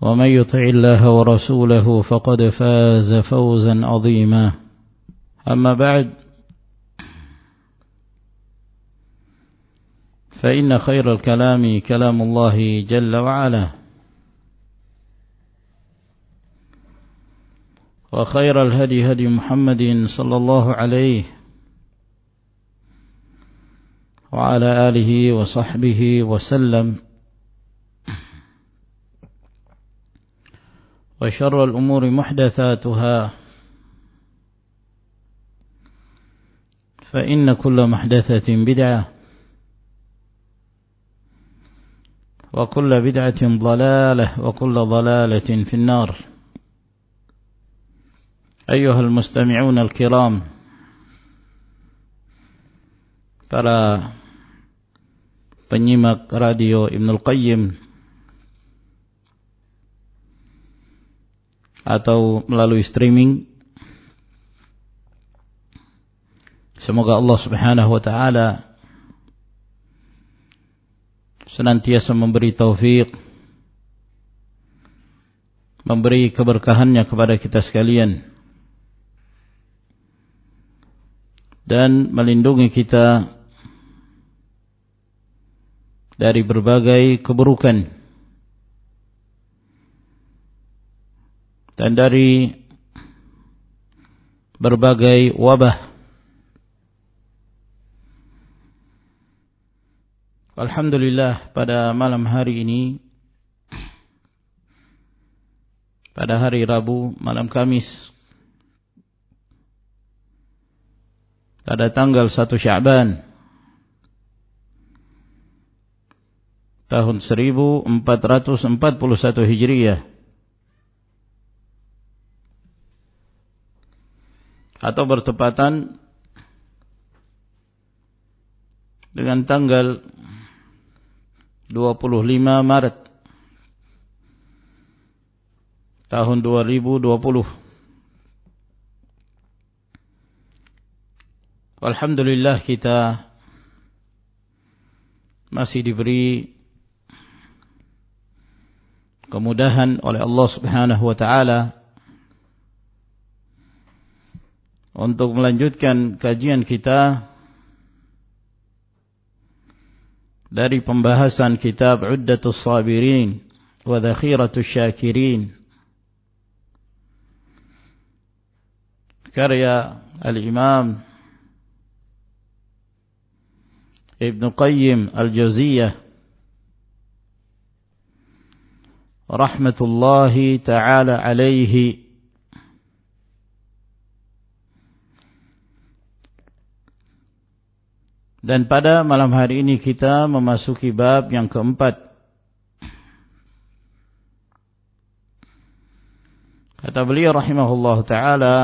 ومن يطع الله ورسوله فقد فاز فوزا عظيما. أما بعد فإن خير الكلام كلام الله جل وعلا وخير الهدي هدي محمد صلى الله عليه وعلى آله وصحبه وسلم. وشر الأمور محدثاتها. فإن كل محدثة بدعة وكل بدعة ضلالة وكل ضلالة في النار. أيها المستمعون الكرام para penyimak radio Ibnul Qayyim atau melalui streaming. Semoga Allah Subhanahu wa taala senantiasa memberi taufik memberi keberkahannya kepada kita sekalian dan melindungi kita dari berbagai keburukan dan dari berbagai wabah. Alhamdulillah pada malam hari ini pada hari Rabu malam Kamis pada tanggal 1 Syaban tahun 1441 Hijriah atau bertepatan dengan tanggal 25 Maret tahun 2020 Alhamdulillah kita masih diberi kemudahan oleh Allah Subhanahu wa taala untuk melanjutkan kajian kita dari pembahasan kitab Uddatus Sabirin wa Dhakhiratus Syakirin karya Al-Imam Ibn Qayyim Al-Jawziyah rahmatullahi taala alaihi Dan pada malam hari ini kita memasuki bab yang keempat. Kata beliau rahimahullah ta'ala.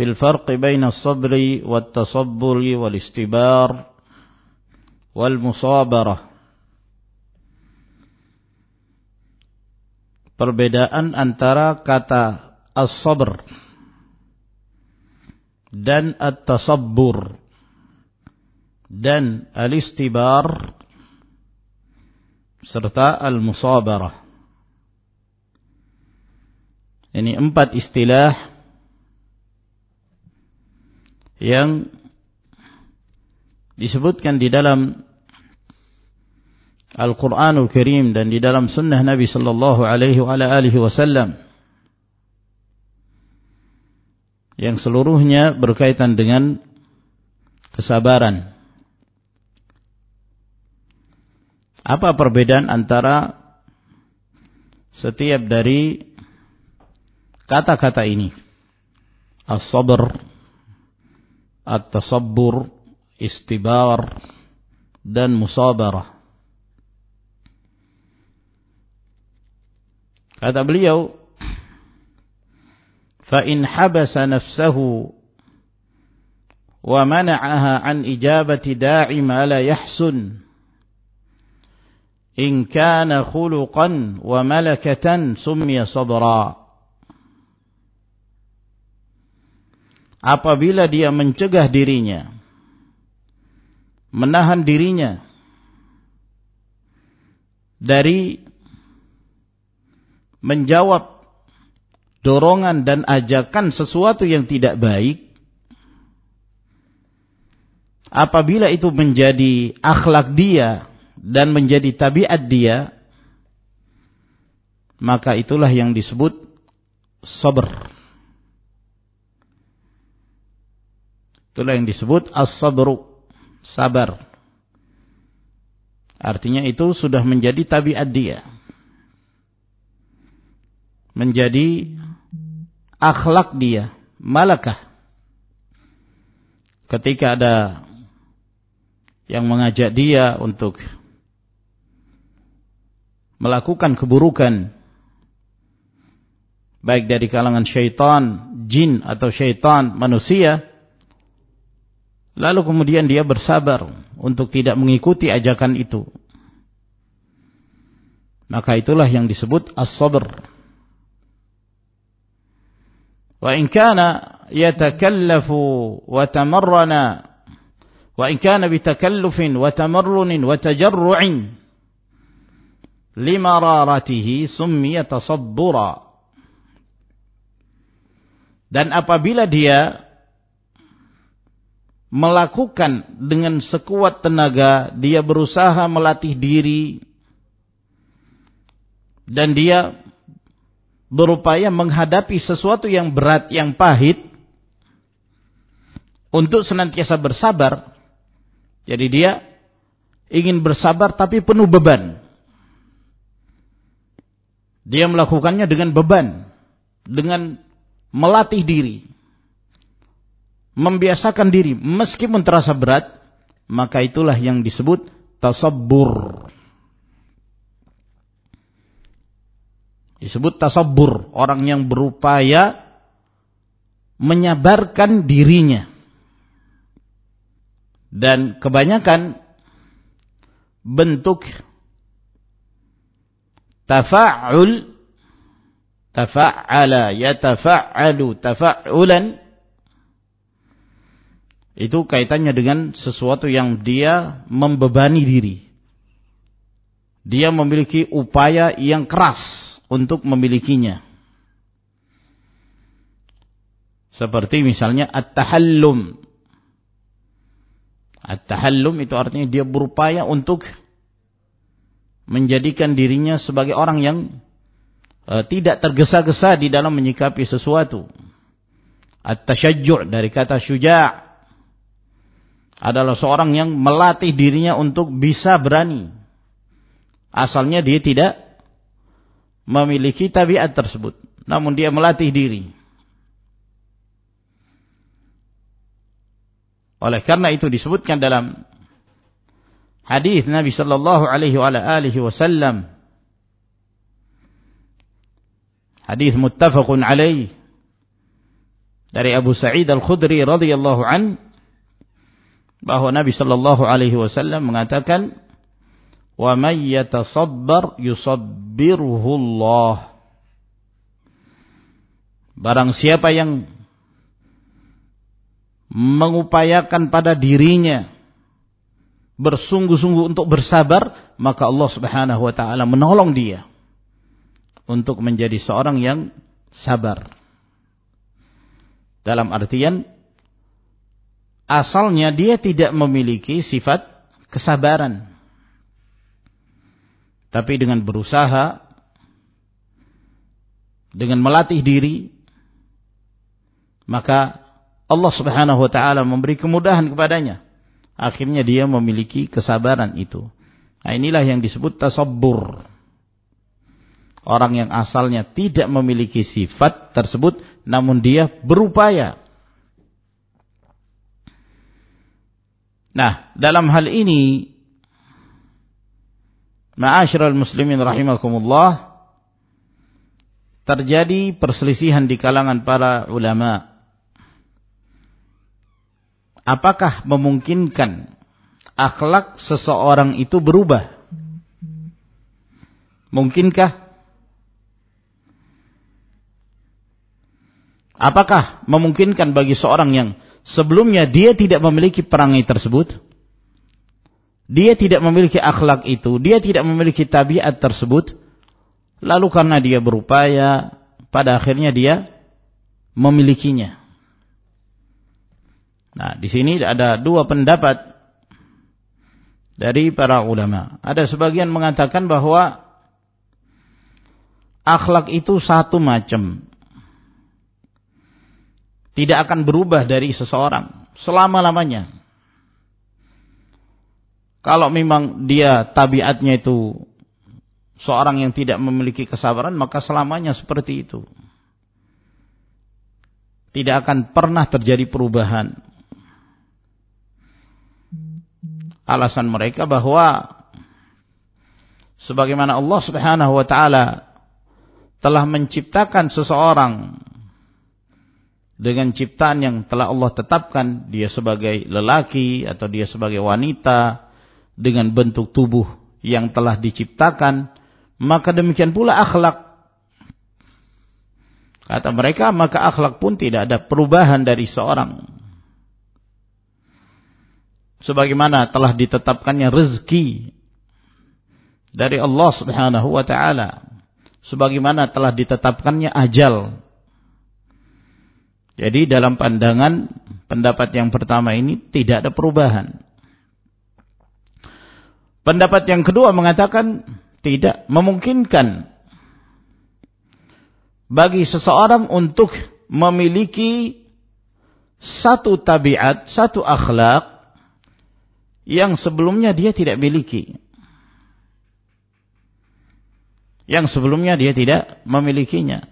في الفرق بين الصبر والتصبر والاستبار والمصابرة perbedaan antara kata as-sabr dan at-tasabbur dan al-istibar serta al-musabarah ini empat istilah yang disebutkan di dalam Al-Quranul Karim dan di dalam sunnah Nabi sallallahu alaihi wasallam yang seluruhnya berkaitan dengan kesabaran. Apa perbedaan antara setiap dari kata-kata ini? As-sabr at-tasabbur, istibar, dan musabarah. Kata beliau, فَإِنْ حَبَسَ نَفْسَهُ وَمَنَعَهَا عَنْ إِجَابَةِ دَاعِ مَا لَا يَحْسُنُ إِنْ كَانَ خُلُقًا وَمَلَكَةً سُمِّيَ صَبْرًا apabila dia mencegah dirinya menahan dirinya dari menjawab dorongan dan ajakan sesuatu yang tidak baik apabila itu menjadi akhlak dia dan menjadi tabiat dia maka itulah yang disebut sabar Itulah yang disebut as-sabru, sabar. Artinya itu sudah menjadi tabiat dia. Menjadi akhlak dia, malakah. Ketika ada yang mengajak dia untuk melakukan keburukan baik dari kalangan syaitan, jin atau syaitan manusia Lalu kemudian dia bersabar untuk tidak mengikuti ajakan itu. Maka itulah yang disebut as-sabr. Tamarrana wa in kana bitakallufin wa tamarrunin wa tajarru'in limararatihi summiya tasabbura. Dan apabila dia melakukan dengan sekuat tenaga, dia berusaha melatih diri dan dia berupaya menghadapi sesuatu yang berat, yang pahit untuk senantiasa bersabar. Jadi dia ingin bersabar tapi penuh beban. Dia melakukannya dengan beban, dengan melatih diri membiasakan diri meskipun terasa berat, maka itulah yang disebut tasabbur. Disebut tasabbur, orang yang berupaya menyabarkan dirinya. Dan kebanyakan bentuk tafa'ul tafa'ala yatafa'alu tafa'ulan itu kaitannya dengan sesuatu yang dia membebani diri. Dia memiliki upaya yang keras untuk memilikinya. Seperti misalnya at-tahallum. At-tahallum itu artinya dia berupaya untuk menjadikan dirinya sebagai orang yang uh, tidak tergesa-gesa di dalam menyikapi sesuatu. At-tashajju' dari kata syuja' adalah seorang yang melatih dirinya untuk bisa berani. Asalnya dia tidak memiliki tabiat tersebut. Namun dia melatih diri. oleh karena itu disebutkan dalam hadis Nabi sallallahu alaihi wa alihi wasallam hadis muttafaqun alaih dari Abu Sa'id Al-Khudri radhiyallahu an bahwa Nabi sallallahu alaihi wasallam mengatakan wa may yatasabbar yusabbirhu Allah barang siapa yang mengupayakan pada dirinya bersungguh-sungguh untuk bersabar maka Allah Subhanahu wa taala menolong dia untuk menjadi seorang yang sabar dalam artian asalnya dia tidak memiliki sifat kesabaran. Tapi dengan berusaha, dengan melatih diri, maka Allah subhanahu wa ta'ala memberi kemudahan kepadanya. Akhirnya dia memiliki kesabaran itu. Nah inilah yang disebut tasabbur. Orang yang asalnya tidak memiliki sifat tersebut, namun dia berupaya. Nah, dalam hal ini, ma'asyiral muslimin rahimakumullah, terjadi perselisihan di kalangan para ulama. Apakah memungkinkan akhlak seseorang itu berubah? Mungkinkah Apakah memungkinkan bagi seorang yang sebelumnya dia tidak memiliki perangai tersebut? Dia tidak memiliki akhlak itu, dia tidak memiliki tabiat tersebut. Lalu karena dia berupaya, pada akhirnya dia memilikinya. Nah, di sini ada dua pendapat dari para ulama. Ada sebagian mengatakan bahwa akhlak itu satu macam tidak akan berubah dari seseorang selama-lamanya. Kalau memang dia tabiatnya itu seorang yang tidak memiliki kesabaran, maka selamanya seperti itu. Tidak akan pernah terjadi perubahan. Alasan mereka bahwa sebagaimana Allah Subhanahu wa taala telah menciptakan seseorang dengan ciptaan yang telah Allah tetapkan dia sebagai lelaki atau dia sebagai wanita dengan bentuk tubuh yang telah diciptakan maka demikian pula akhlak. Kata mereka maka akhlak pun tidak ada perubahan dari seorang. Sebagaimana telah ditetapkannya rezeki dari Allah Subhanahu wa taala sebagaimana telah ditetapkannya ajal. Jadi dalam pandangan pendapat yang pertama ini tidak ada perubahan. Pendapat yang kedua mengatakan tidak memungkinkan bagi seseorang untuk memiliki satu tabiat, satu akhlak yang sebelumnya dia tidak miliki. Yang sebelumnya dia tidak memilikinya.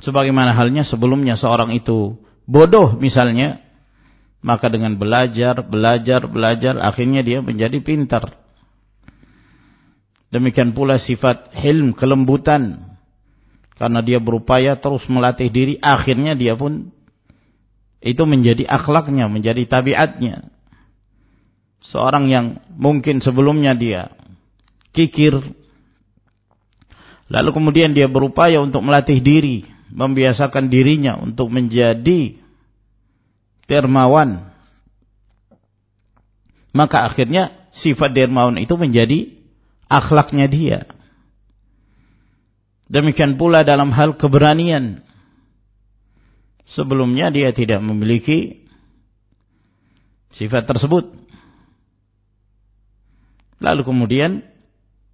Sebagaimana halnya sebelumnya seorang itu bodoh misalnya, maka dengan belajar, belajar, belajar, akhirnya dia menjadi pintar. Demikian pula sifat hilm, kelembutan. Karena dia berupaya terus melatih diri, akhirnya dia pun itu menjadi akhlaknya, menjadi tabiatnya. Seorang yang mungkin sebelumnya dia kikir, lalu kemudian dia berupaya untuk melatih diri, membiasakan dirinya untuk menjadi dermawan. Maka akhirnya sifat dermawan itu menjadi akhlaknya dia. Demikian pula dalam hal keberanian. Sebelumnya dia tidak memiliki sifat tersebut. Lalu kemudian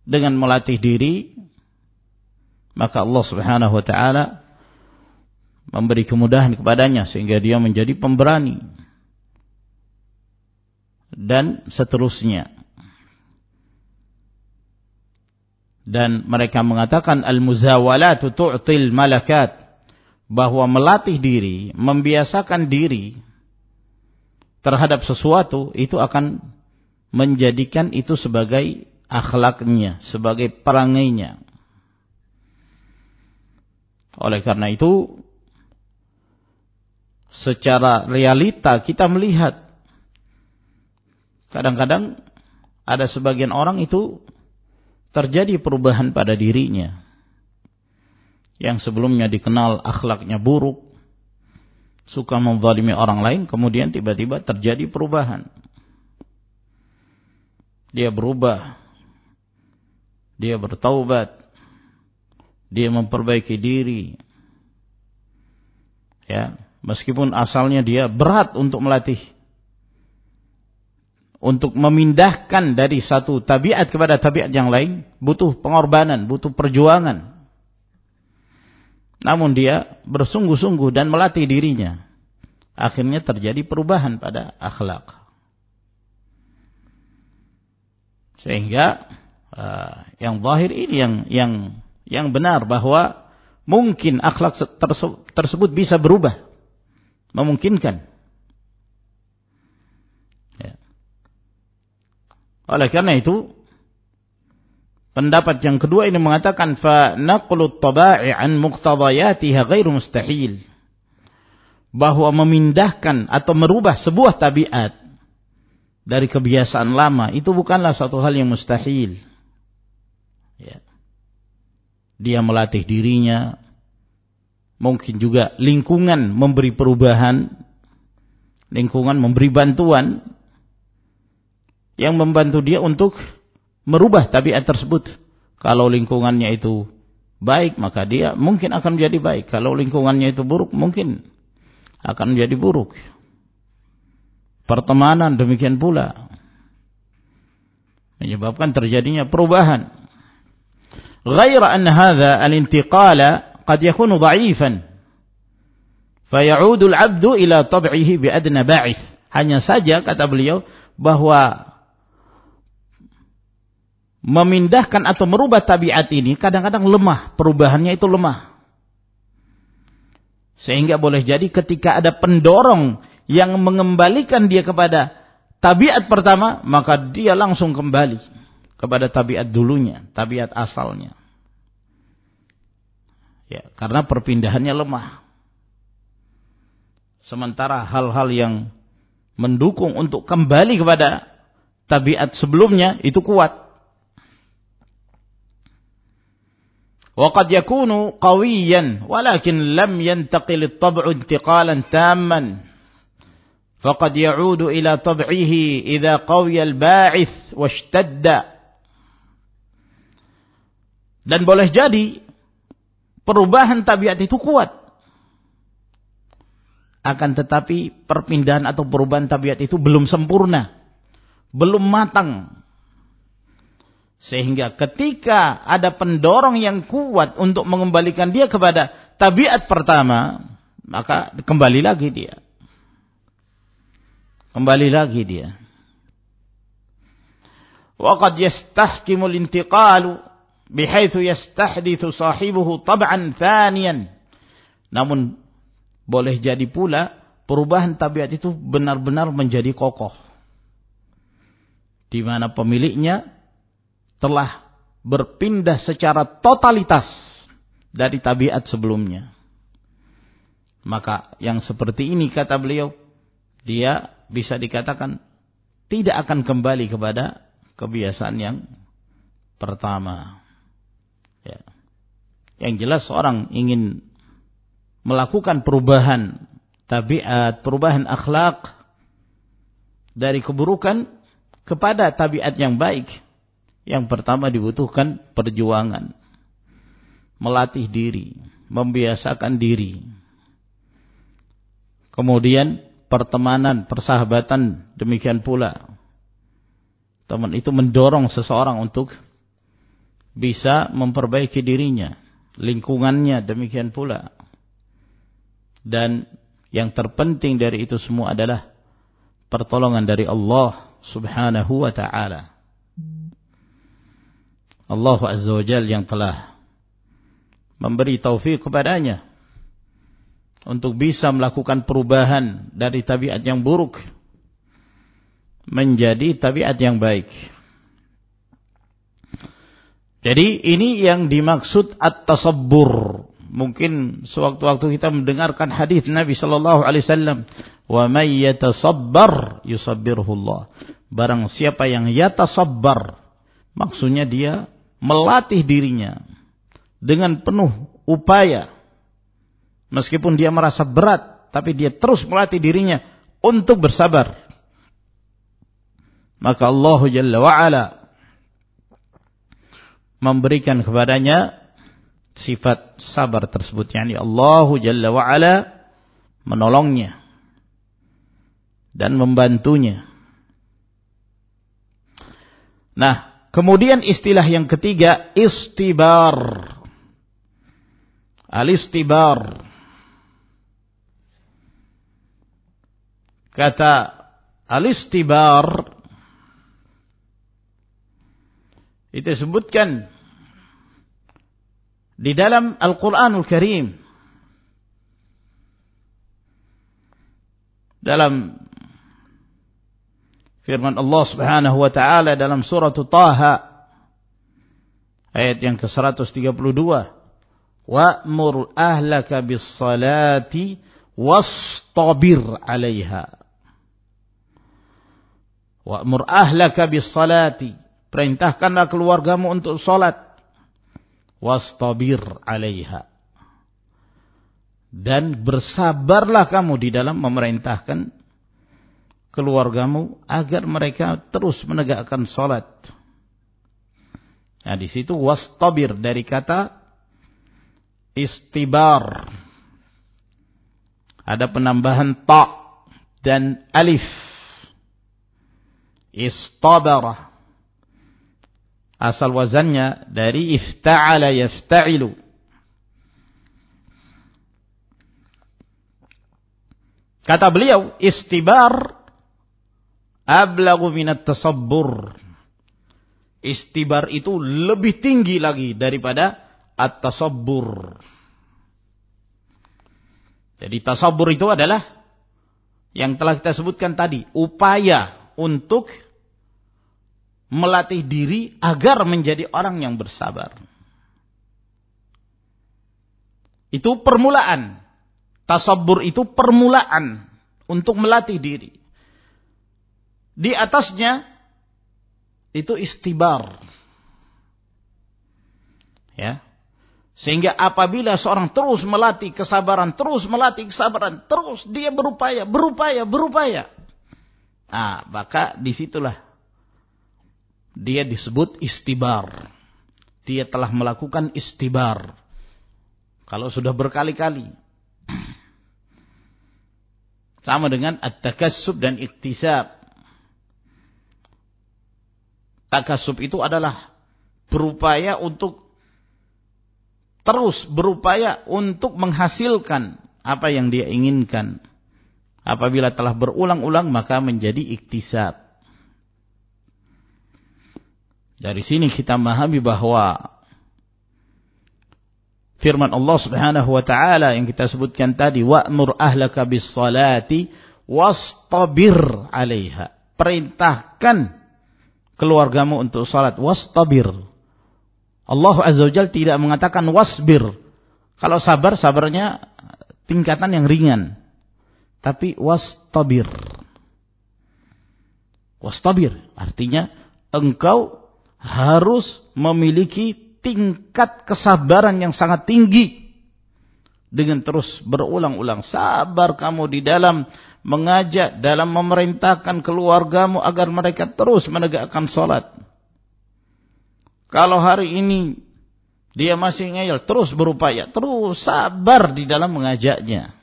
dengan melatih diri maka Allah Subhanahu wa taala memberi kemudahan kepadanya sehingga dia menjadi pemberani. Dan seterusnya. Dan mereka mengatakan al-muzawalatu tu'til malakat. Bahwa melatih diri membiasakan diri terhadap sesuatu itu akan menjadikan itu sebagai akhlaknya, sebagai perangainya. Oleh karena itu, secara realita kita melihat kadang-kadang ada sebagian orang itu terjadi perubahan pada dirinya yang sebelumnya dikenal akhlaknya buruk, suka menzalimi orang lain, kemudian tiba-tiba terjadi perubahan. Dia berubah. Dia bertaubat. Dia memperbaiki diri. Ya, meskipun asalnya dia berat untuk melatih untuk memindahkan dari satu tabiat kepada tabiat yang lain butuh pengorbanan, butuh perjuangan. Namun dia bersungguh-sungguh dan melatih dirinya. Akhirnya terjadi perubahan pada akhlak. Sehingga uh, yang zahir ini yang yang yang benar bahwa mungkin akhlak tersebut bisa berubah. Memungkinkan. Ya. Oleh karena itu Pendapat yang kedua ini mengatakan fa naqlu tabai an muqtadayatiha ghairu mustahil. Bahwa memindahkan atau merubah sebuah tabiat dari kebiasaan lama itu bukanlah satu hal yang mustahil. Ya. Dia melatih dirinya, mungkin juga lingkungan memberi perubahan, lingkungan memberi bantuan yang membantu dia untuk merubah tabiat tersebut. Kalau lingkungannya itu baik, maka dia mungkin akan menjadi baik. Kalau lingkungannya itu buruk, mungkin akan menjadi buruk. Pertemanan demikian pula. Menyebabkan terjadinya perubahan. Ghaira an hadha al-intiqala yakunu dha'ifan. Fayaudu al-'abdu ila tab'ihi bi adna ba'ith. Hanya saja kata beliau bahwa memindahkan atau merubah tabiat ini kadang-kadang lemah, perubahannya itu lemah. Sehingga boleh jadi ketika ada pendorong yang mengembalikan dia kepada tabiat pertama, maka dia langsung kembali kepada tabiat dulunya, tabiat asalnya. Ya, karena perpindahannya lemah. Sementara hal-hal yang mendukung untuk kembali kepada tabiat sebelumnya itu kuat. وقد yakunu قويا ولكن lam ينتقل الطبع انتقالا تاما فقد يعود ya'udu ila tab'ihi قوي الباعث واشتد washtadda. Dan boleh jadi perubahan tabiat itu kuat akan tetapi perpindahan atau perubahan tabiat itu belum sempurna belum matang sehingga ketika ada pendorong yang kuat untuk mengembalikan dia kepada tabiat pertama, maka kembali lagi dia. Kembali lagi dia. Waqad yastahkimu al-intiqalu bihaitsu yastahdithu sahibuhu tab'an thaniyan. Namun boleh jadi pula perubahan tabiat itu benar-benar menjadi kokoh. Di mana pemiliknya telah berpindah secara totalitas dari tabiat sebelumnya. Maka yang seperti ini kata beliau, dia bisa dikatakan tidak akan kembali kepada kebiasaan yang pertama. Ya. Yang jelas orang ingin melakukan perubahan tabiat, perubahan akhlak dari keburukan kepada tabiat yang baik yang pertama dibutuhkan perjuangan. Melatih diri. Membiasakan diri. Kemudian pertemanan, persahabatan demikian pula. Teman itu mendorong seseorang untuk bisa memperbaiki dirinya. Lingkungannya demikian pula. Dan yang terpenting dari itu semua adalah pertolongan dari Allah subhanahu wa ta'ala. Allah Azza wa Jal yang telah memberi taufik kepadanya untuk bisa melakukan perubahan dari tabiat yang buruk menjadi tabiat yang baik. Jadi ini yang dimaksud at-tasabbur. Mungkin sewaktu-waktu kita mendengarkan hadis Nabi sallallahu alaihi wasallam, "Wa may yatasabbar yusabbirhu Allah." Barang siapa yang yatasabbar, maksudnya dia melatih dirinya dengan penuh upaya. Meskipun dia merasa berat, tapi dia terus melatih dirinya untuk bersabar. Maka Allah Jalla wa'ala memberikan kepadanya sifat sabar tersebut. Yani Allah Jalla wa'ala menolongnya dan membantunya. Nah, Kemudian istilah yang ketiga istibar. Al-istibar. Kata al-istibar itu disebutkan di dalam Al-Qur'anul Karim. Dalam firman Allah Subhanahu wa taala dalam surah Taha ayat yang ke-132. Wa'mur ahlaka bis-salati wastabir 'alaiha. Wa'mur ahlaka bis-salati perintahkanlah keluargamu untuk salat wastabir 'alaiha dan bersabarlah kamu di dalam memerintahkan keluargamu agar mereka terus menegakkan salat. Nah, di situ wastabir dari kata istibar. Ada penambahan ta dan alif. Istabara. Asal wazannya dari ifta'ala yafta'ilu. Kata beliau, istibar ablagu minat tasabbur. Istibar itu lebih tinggi lagi daripada at-tasabbur. Jadi tasabbur itu adalah yang telah kita sebutkan tadi, upaya untuk melatih diri agar menjadi orang yang bersabar. Itu permulaan. Tasabbur itu permulaan untuk melatih diri. Di atasnya itu istibar. Ya. Sehingga apabila seorang terus melatih kesabaran, terus melatih kesabaran, terus dia berupaya, berupaya, berupaya. Nah, maka di situlah dia disebut istibar. Dia telah melakukan istibar. Kalau sudah berkali-kali. Sama dengan at-takassub dan iktisab. Takasub itu adalah berupaya untuk terus berupaya untuk menghasilkan apa yang dia inginkan. Apabila telah berulang-ulang maka menjadi iktisab. Dari sini kita memahami bahwa firman Allah Subhanahu wa taala yang kita sebutkan tadi wa'mur ahlaka bis salati wastabir 'alaiha. Perintahkan keluargamu untuk salat wastabir. Allah Azza wa tidak mengatakan wasbir. Kalau sabar sabarnya tingkatan yang ringan. Tapi wastabir. Wastabir artinya engkau harus memiliki tingkat kesabaran yang sangat tinggi dengan terus berulang-ulang sabar kamu di dalam mengajak dalam memerintahkan keluargamu agar mereka terus menegakkan sholat. Kalau hari ini dia masih ngeyel, terus berupaya, terus sabar di dalam mengajaknya.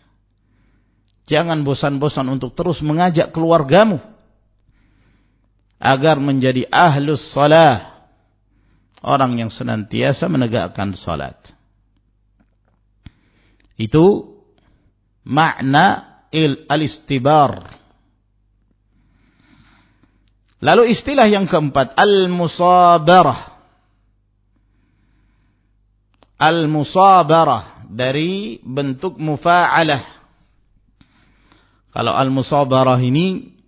Jangan bosan-bosan untuk terus mengajak keluargamu agar menjadi ahlus salah, orang yang senantiasa menegakkan salat. Itu makna al-istibar. Lalu istilah yang keempat, al-musabarah. Al-musabarah dari bentuk mufa'alah. Kalau al-musabarah ini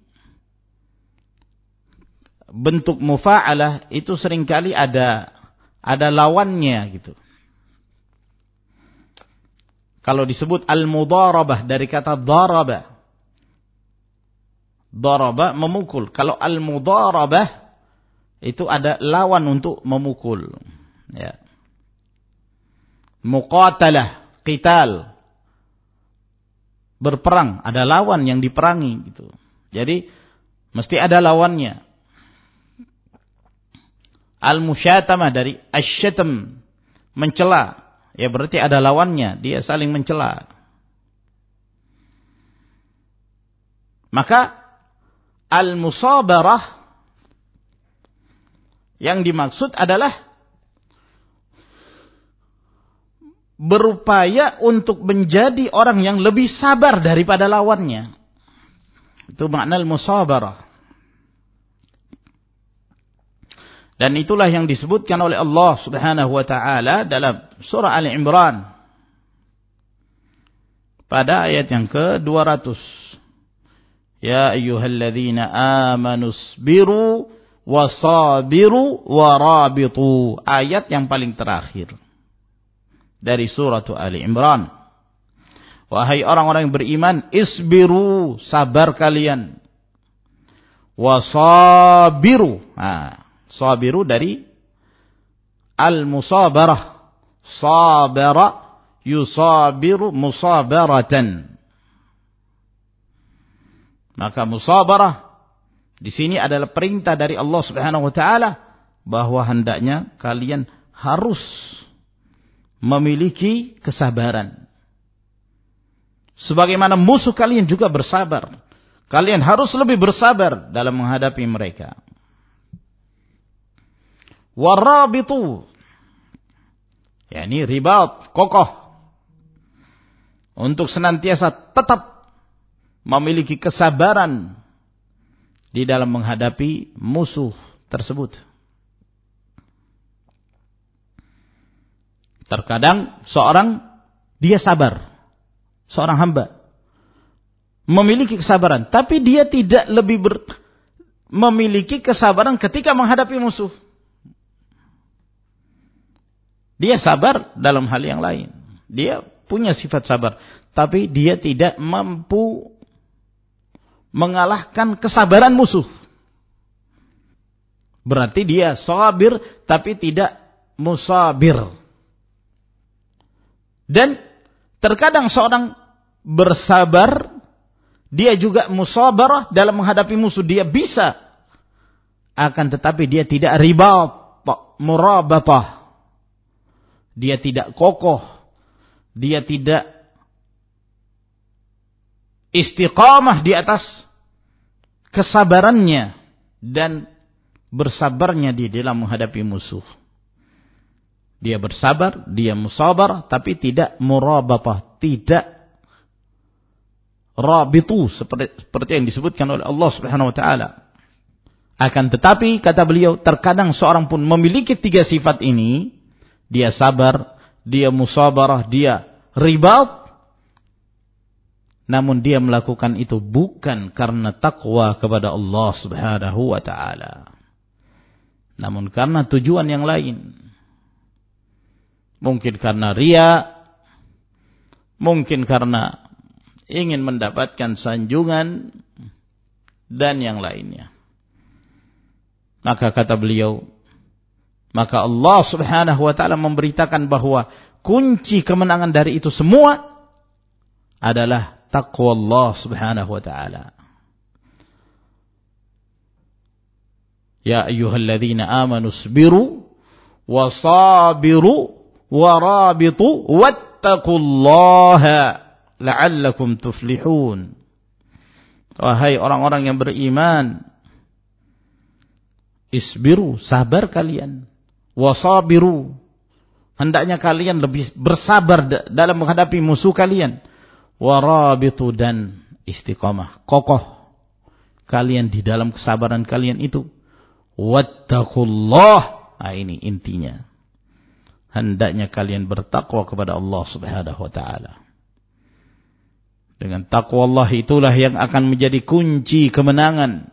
bentuk mufa'alah itu sering kali ada ada lawannya gitu. Kalau disebut al-mudarabah dari kata daraba. Daraba memukul. Kalau al-mudarabah itu ada lawan untuk memukul. Ya. Muqatalah, qital. Berperang, ada lawan yang diperangi gitu. Jadi mesti ada lawannya. Al-musyatamah dari asyatam mencela ya berarti ada lawannya, dia saling mencela. Maka al-musabarah yang dimaksud adalah berupaya untuk menjadi orang yang lebih sabar daripada lawannya. Itu makna al-musabarah. Dan itulah yang disebutkan oleh Allah Subhanahu wa taala dalam surah Ali Imran pada ayat yang ke-200. Ya ayyuhalladzina amanu sabiru wasabiru warabitu. Ayat yang paling terakhir dari surah Ali Imran. Wahai orang-orang yang beriman, isbiru, sabar kalian. Wasabiru. Nah, Sabiru dari al-musabarah. Sabara yusabiru musabaratan. Maka musabarah di sini adalah perintah dari Allah Subhanahu wa taala bahwa hendaknya kalian harus memiliki kesabaran. Sebagaimana musuh kalian juga bersabar. Kalian harus lebih bersabar dalam menghadapi mereka warabitu. Yakni ribat kokoh. Untuk senantiasa tetap memiliki kesabaran di dalam menghadapi musuh tersebut. Terkadang seorang dia sabar, seorang hamba. Memiliki kesabaran, tapi dia tidak lebih ber, memiliki kesabaran ketika menghadapi musuh. Dia sabar dalam hal yang lain. Dia punya sifat sabar. Tapi dia tidak mampu mengalahkan kesabaran musuh. Berarti dia sabir tapi tidak musabir. Dan terkadang seorang bersabar, dia juga musabarah dalam menghadapi musuh. Dia bisa. Akan tetapi dia tidak ribat, murabatah dia tidak kokoh, dia tidak istiqamah di atas kesabarannya dan bersabarnya di dalam menghadapi musuh. Dia bersabar, dia musabar, tapi tidak murabatah, tidak rabitu seperti, seperti yang disebutkan oleh Allah Subhanahu wa taala. Akan tetapi kata beliau terkadang seorang pun memiliki tiga sifat ini dia sabar, dia musabarah, dia ribat. Namun dia melakukan itu bukan karena takwa kepada Allah subhanahu wa ta'ala. Namun karena tujuan yang lain. Mungkin karena ria. Mungkin karena ingin mendapatkan sanjungan. Dan yang lainnya. Maka kata beliau, maka Allah subhanahu wa ta'ala memberitakan bahwa kunci kemenangan dari itu semua adalah taqwa Allah subhanahu wa ta'ala. Ya ayyuhalladzina amanu sabiru wasabiru warabitu wattaqullaha la'allakum tuflihun. Wahai orang-orang yang beriman, isbiru, sabar kalian wasabiru. Hendaknya kalian lebih bersabar dalam menghadapi musuh kalian. Warabitu dan istiqamah kokoh kalian di dalam kesabaran kalian itu. Wattaqullah. Nah ini intinya. Hendaknya kalian bertakwa kepada Allah Subhanahu wa taala. Dengan takwa Allah itulah yang akan menjadi kunci kemenangan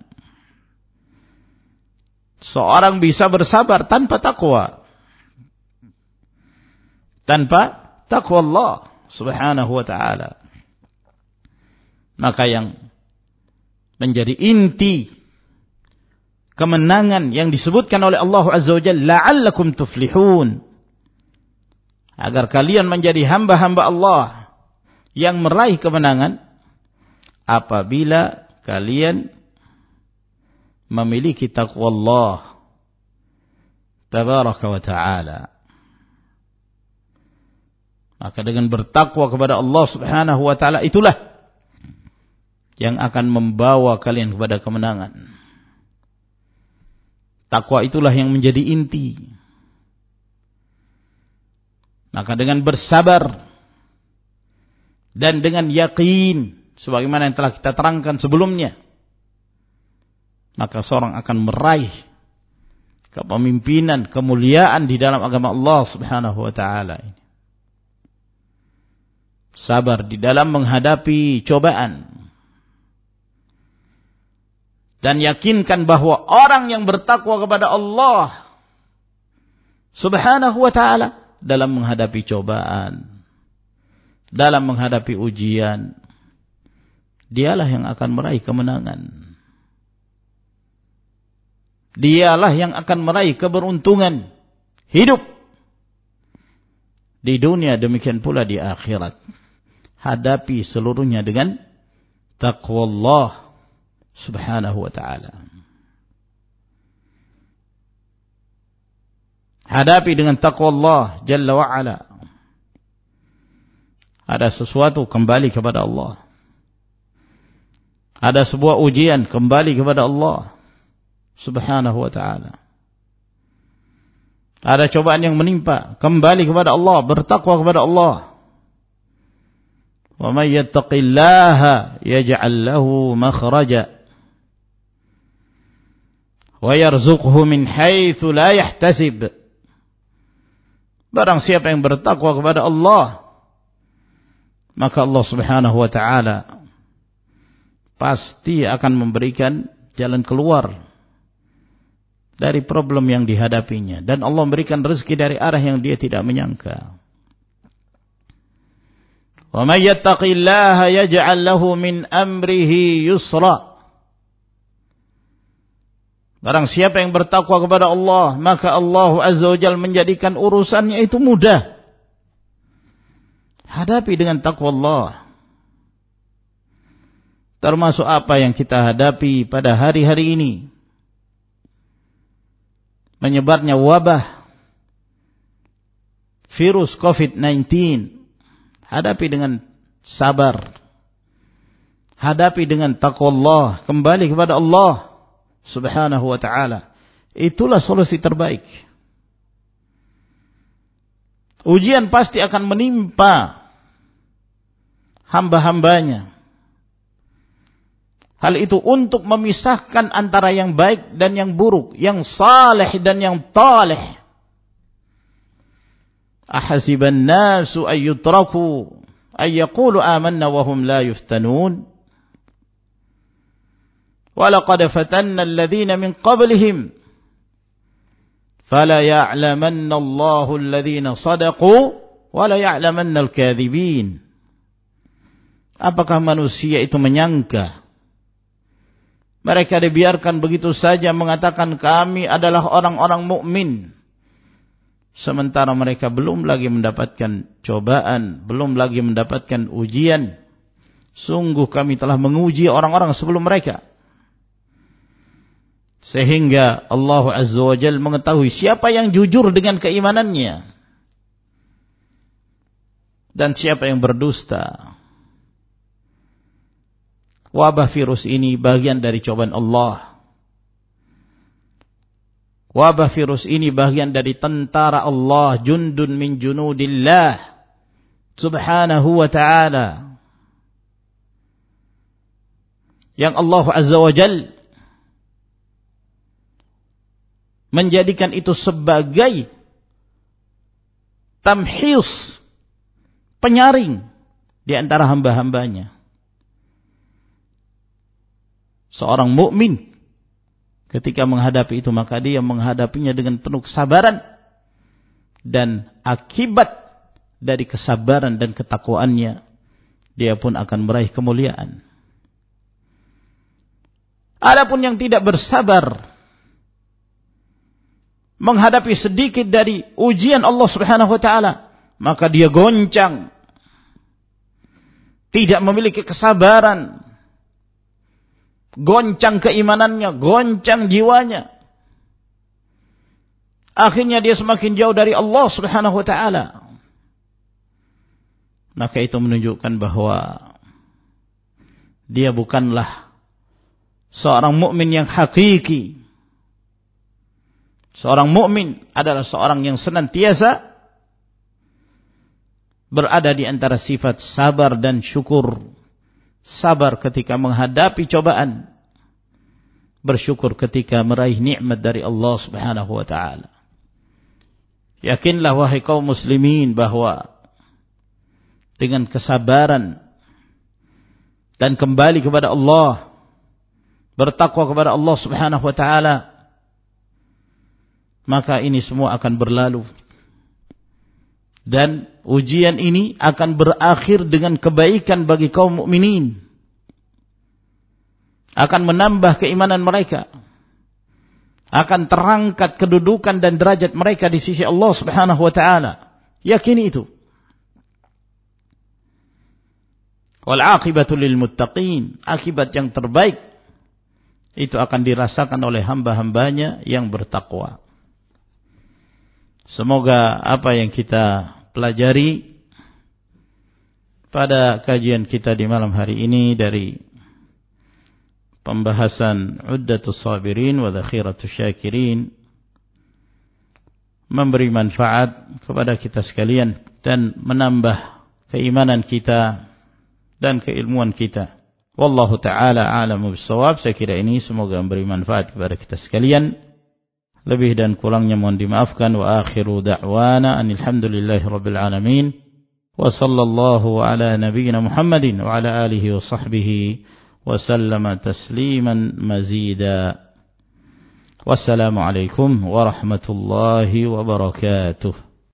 seorang bisa bersabar tanpa takwa. Tanpa takwa Allah subhanahu wa ta'ala. Maka yang menjadi inti kemenangan yang disebutkan oleh Allah Azza wa Jalla la'allakum tuflihun agar kalian menjadi hamba-hamba Allah yang meraih kemenangan apabila kalian memiliki taqwa Allah tabaraka wa taala. Maka dengan bertakwa kepada Allah Subhanahu wa taala itulah yang akan membawa kalian kepada kemenangan. Takwa itulah yang menjadi inti. Maka dengan bersabar dan dengan yakin sebagaimana yang telah kita terangkan sebelumnya maka seorang akan meraih kepemimpinan, kemuliaan di dalam agama Allah Subhanahu wa taala ini. Sabar di dalam menghadapi cobaan. Dan yakinkan bahwa orang yang bertakwa kepada Allah Subhanahu wa taala dalam menghadapi cobaan, dalam menghadapi ujian, dialah yang akan meraih kemenangan. Dialah yang akan meraih keberuntungan hidup di dunia demikian pula di akhirat. Hadapi seluruhnya dengan taqwa Allah subhanahu wa ta'ala. Hadapi dengan takwa Allah Jalla wa'ala. Ada sesuatu kembali kepada Allah. Ada sebuah ujian kembali kepada Allah. Subhanahu wa ta'ala. Ada cobaan yang menimpa. Kembali kepada Allah. Bertakwa kepada Allah. Man yattaqillaha yaj'al lahu makhraja. Wa yarzuqhu min haitsu la yahtasib. Barang siapa yang bertakwa kepada Allah, maka Allah Subhanahu wa taala pasti akan memberikan jalan keluar dari problem yang dihadapinya dan Allah memberikan rezeki dari arah yang dia tidak menyangka. May yattaqillaha yaj'al lahu min amrihi yusra. Barang siapa yang bertakwa kepada Allah, maka Allah Azza wa menjadikan urusannya itu mudah. Hadapi dengan takwa Allah. Termasuk apa yang kita hadapi pada hari-hari ini. Menyebarnya wabah. Virus COVID-19. Hadapi dengan sabar. Hadapi dengan takwa Allah. Kembali kepada Allah subhanahu wa ta'ala. Itulah solusi terbaik. Ujian pasti akan menimpa hamba-hambanya. Hal itu untuk memisahkan antara yang baik dan yang buruk, yang saleh dan yang taleh. Ahasiban nasu ayyutraku ayyakulu amanna wahum la yuftanun. Walakad fatanna alladhina min qablihim. Fala ya'lamanna allahu alladhina sadaku wala ya'lamanna al-kadhibin. Apakah manusia itu menyangka mereka dibiarkan begitu saja mengatakan kami adalah orang-orang mukmin sementara mereka belum lagi mendapatkan cobaan, belum lagi mendapatkan ujian. Sungguh kami telah menguji orang-orang sebelum mereka. Sehingga Allah Azza wa Jal mengetahui siapa yang jujur dengan keimanannya. Dan siapa yang berdusta. Wabah virus ini bagian dari cobaan Allah. Wabah virus ini bagian dari tentara Allah. Jundun min junudillah. Subhanahu wa ta'ala. Yang Allah Azza wa Jalla menjadikan itu sebagai tamhis penyaring di antara hamba-hambanya. Seorang mukmin ketika menghadapi itu maka dia menghadapinya dengan penuh kesabaran dan akibat dari kesabaran dan ketakwaannya dia pun akan meraih kemuliaan. Adapun yang tidak bersabar menghadapi sedikit dari ujian Allah Subhanahu wa taala, maka dia goncang. Tidak memiliki kesabaran. Goncang keimanannya, goncang jiwanya. Akhirnya dia semakin jauh dari Allah Subhanahu wa taala. Maka itu menunjukkan bahwa dia bukanlah seorang mukmin yang hakiki. Seorang mukmin adalah seorang yang senantiasa berada di antara sifat sabar dan syukur. Sabar ketika menghadapi cobaan. Bersyukur ketika meraih nikmat dari Allah Subhanahu wa taala. Yakinlah wahai kaum muslimin bahwa dengan kesabaran dan kembali kepada Allah bertakwa kepada Allah Subhanahu wa taala maka ini semua akan berlalu dan ujian ini akan berakhir dengan kebaikan bagi kaum mukminin akan menambah keimanan mereka akan terangkat kedudukan dan derajat mereka di sisi Allah Subhanahu wa taala yakini itu Wal akibatu lil muttaqin. Akibat yang terbaik itu akan dirasakan oleh hamba-hambanya yang bertakwa. Semoga apa yang kita pelajari pada kajian kita di malam hari ini dari pembahasan Uddatus Sabirin wa Syakirin memberi manfaat kepada kita sekalian dan menambah keimanan kita dan keilmuan kita. Wallahu taala a'lamu bissawab. Saya kira ini semoga memberi manfaat kepada kita sekalian. Lebih dan kurangnya mohon dimaafkan wa akhiru da'wana alhamdulillahi rabbil alamin. Wa sallallahu ala nabiyyina Muhammadin wa ala alihi wa sahbihi wa sallama tasliman mazida. Wassalamu alaikum warahmatullahi wabarakatuh.